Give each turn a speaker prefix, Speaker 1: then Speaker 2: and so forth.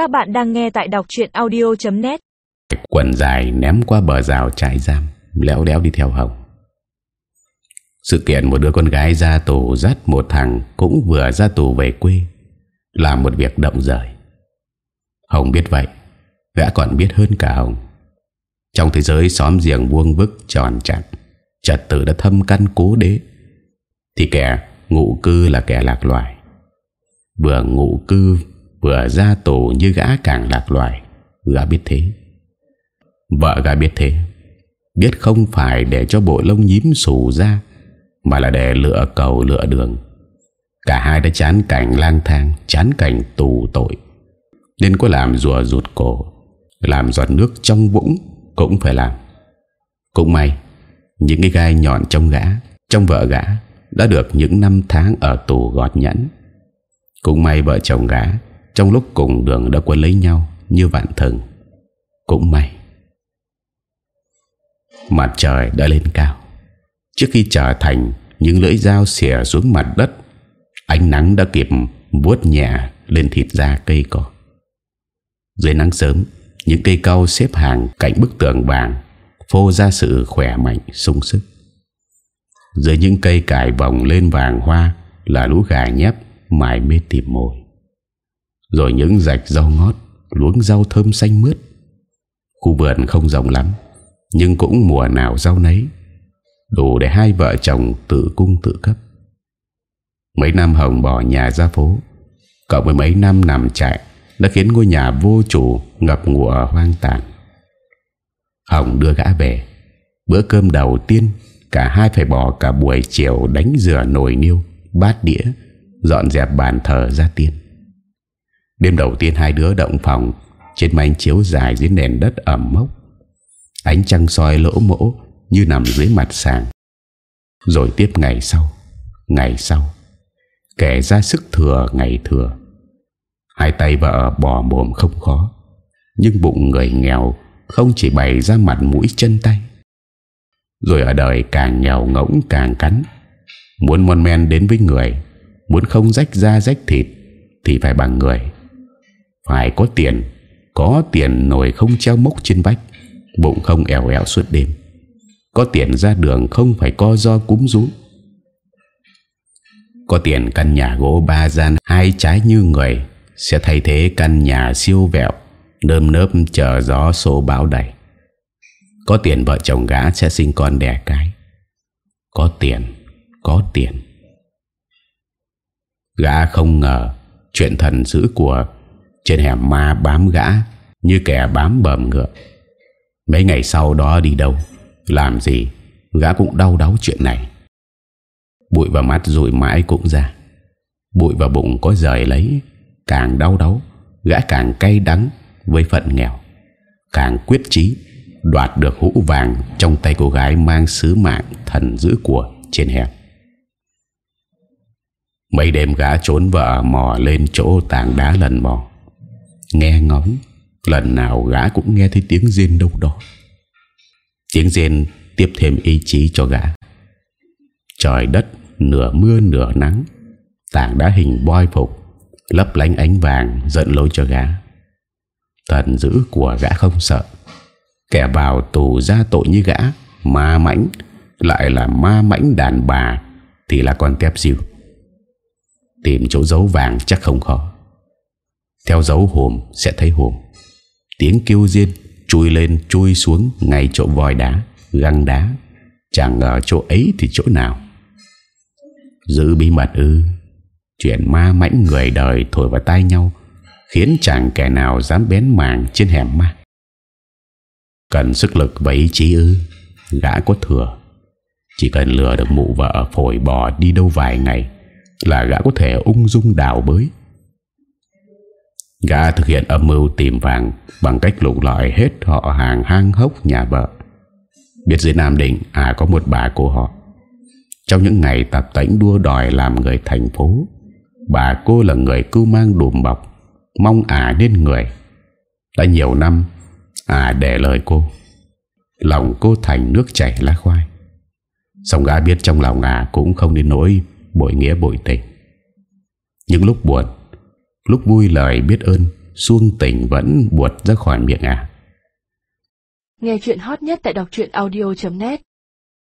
Speaker 1: Các bạn đang nghe tại đọc chuyện audio.net
Speaker 2: Quần dài ném qua bờ rào trại giam Léo đéo đi theo Hồng. Sự kiện một đứa con gái ra tù Dắt một thằng cũng vừa ra tù về quê, Làm một việc động rời. Hồng biết vậy, Gã còn biết hơn cả Hồng. Trong thế giới xóm giềng vuông vức tròn chặt Trật tự đã thâm căn cố đế, Thì kẻ ngụ cư là kẻ lạc loài. Vừa ngụ cư Vừa ra tù như gã càng lạc loài. Gã biết thế. Vợ gã biết thế. Biết không phải để cho bộ lông nhím xù ra, Mà là để lựa cầu lựa đường. Cả hai đã chán cảnh lang thang, Chán cảnh tù tội. Nên có làm rùa rụt cổ, Làm giọt nước trong vũng Cũng phải làm. Cũng may, Những cái gai nhọn trong gã, Trong vợ gã Đã được những năm tháng ở tù gọt nhẫn. Cũng may vợ chồng gã trong lúc cùng đường đã quấn lấy nhau Như vạn thần, Cũng may. Mặt trời đã lên cao. Trước khi trở thành Những lưỡi dao xỉa xuống mặt đất, Ánh nắng đã kịp vuốt nhẹ lên thịt da cây cỏ. Dưới nắng sớm, Những cây cau xếp hàng cạnh bức tường vàng Phô ra sự khỏe mạnh, sung sức. Dưới những cây cải vòng lên vàng hoa Là lũ gà nhép mải mê tìm mồi. Rồi những rạch rau ngót, Luống rau thơm xanh mướt. Khu vườn không rộng lắm, Nhưng cũng mùa nào rau nấy. Đủ để hai vợ chồng tự cung tự cấp. Mấy năm Hồng bỏ nhà ra phố, Cộng với mấy năm nằm chạy Đã khiến ngôi nhà vô chủ Ngập ngụa hoang tàn. Hồng đưa gã về, Bữa cơm đầu tiên, Cả hai phải bỏ cả buổi chiều Đánh rửa nồi niêu, Bát đĩa, Dọn dẹp bàn thờ ra tiên. Đêm đầu tiên hai đứa động phòng, Trên mảnh chiếu dài dưới nền đất ẩm mốc. Ánh trăng soi lỗ mỗ Như nằm dưới mặt sàn. Rồi tiếp ngày sau Ngày sau, Kẻ ra sức thừa ngày thừa. Hai tay vợ bò mồm không khó, Nhưng bụng người nghèo Không chỉ bày ra mặt mũi chân tay. Rồi ở đời càng nghèo ngỗng càng cắn. Muốn mon men đến với người, Muốn không rách da rách thịt Thì phải bằng người. Phải có tiền Có tiền nồi không treo mốc trên vách, Bụng không eo eo suốt đêm. Có tiền ra đường không phải co do cúm rú. Có tiền căn nhà gỗ ba gian, Hai trái như người, Sẽ thay thế căn nhà siêu vẹo đơm nớp chờ gió số bão đầy Có tiền vợ chồng gã sẽ sinh con đẻ cái. Có tiền Có tiền. Gã không ngờ Chuyện thần dữ của trên hẻm ma bám gã, Như kẻ bám bầm ngựa. Mấy ngày sau đó đi đâu, Làm gì, Gã cũng đau đáu chuyện này. Bụi vào mắt rùi mãi cũng ra. Bụi vào bụng có rời lấy, Càng đau đáu, Gã càng cay đắng với phận nghèo. Càng quyết chí, Đoạt được hũ vàng Trong tay cô gái mang sứ mạng Thần giữ của trên hẻm Mấy đêm gã trốn vợ mò lên chỗ tảng đá lần mò. Nghe ngóng, Lần nào gã cũng nghe thấy tiếng rên đâu đó. Tiếng rên tiếp thêm ý chí cho gã. Trời đất, nửa mưa nửa nắng, Tảng đá hình boi phục, Lấp lánh ánh vàng dẫn lối cho gã. Thần dữ của gã không sợ. Kẻ vào tù ra tội như gã, Ma mãnh, Lại là ma mãnh đàn bà Thì là con tép diêu Tìm chỗ giấu vàng chắc không khó. Theo dấu hồn sẽ thấy hồn Tiếng kêu riêng Chui lên chui xuống Ngay chỗ vòi đá, Găng đá. Chẳng ngờ chỗ ấy thì chỗ nào? Giữ bí mật ư? Chuyện ma mãnh người đời thổi vào tay nhau, Khiến chẳng kẻ nào dám bén màng trên hẻm ma? Cần sức lực và ý chí ư? Gã có thừa. Chỉ cần lừa được mụ vợ phổi bò đi đâu vài ngày Là gã có thể ung dung đào bới. Gã thực hiện âm mưu tìm vàng Bằng cách lục lọi hết họ hàng hang hốc nhà vợ. Biết dưới Nam Định À có một bà cô họ. Trong những ngày tập tánh đua đòi làm người thành phố, Bà cô là người cưu mang đùm bọc, Mong à nên người. Đã nhiều năm À để lời cô. Lòng cô thành nước chảy lá khoai. Xong gã biết trong lòng à Cũng không đến nỗi bội nghĩa bội tình. Những lúc buồn Lúc vui lời biết ơn xuông tỉnh vẫn buột ra khỏi miệng à.
Speaker 3: Nghe chuyện hot nhất tại đọc audio.net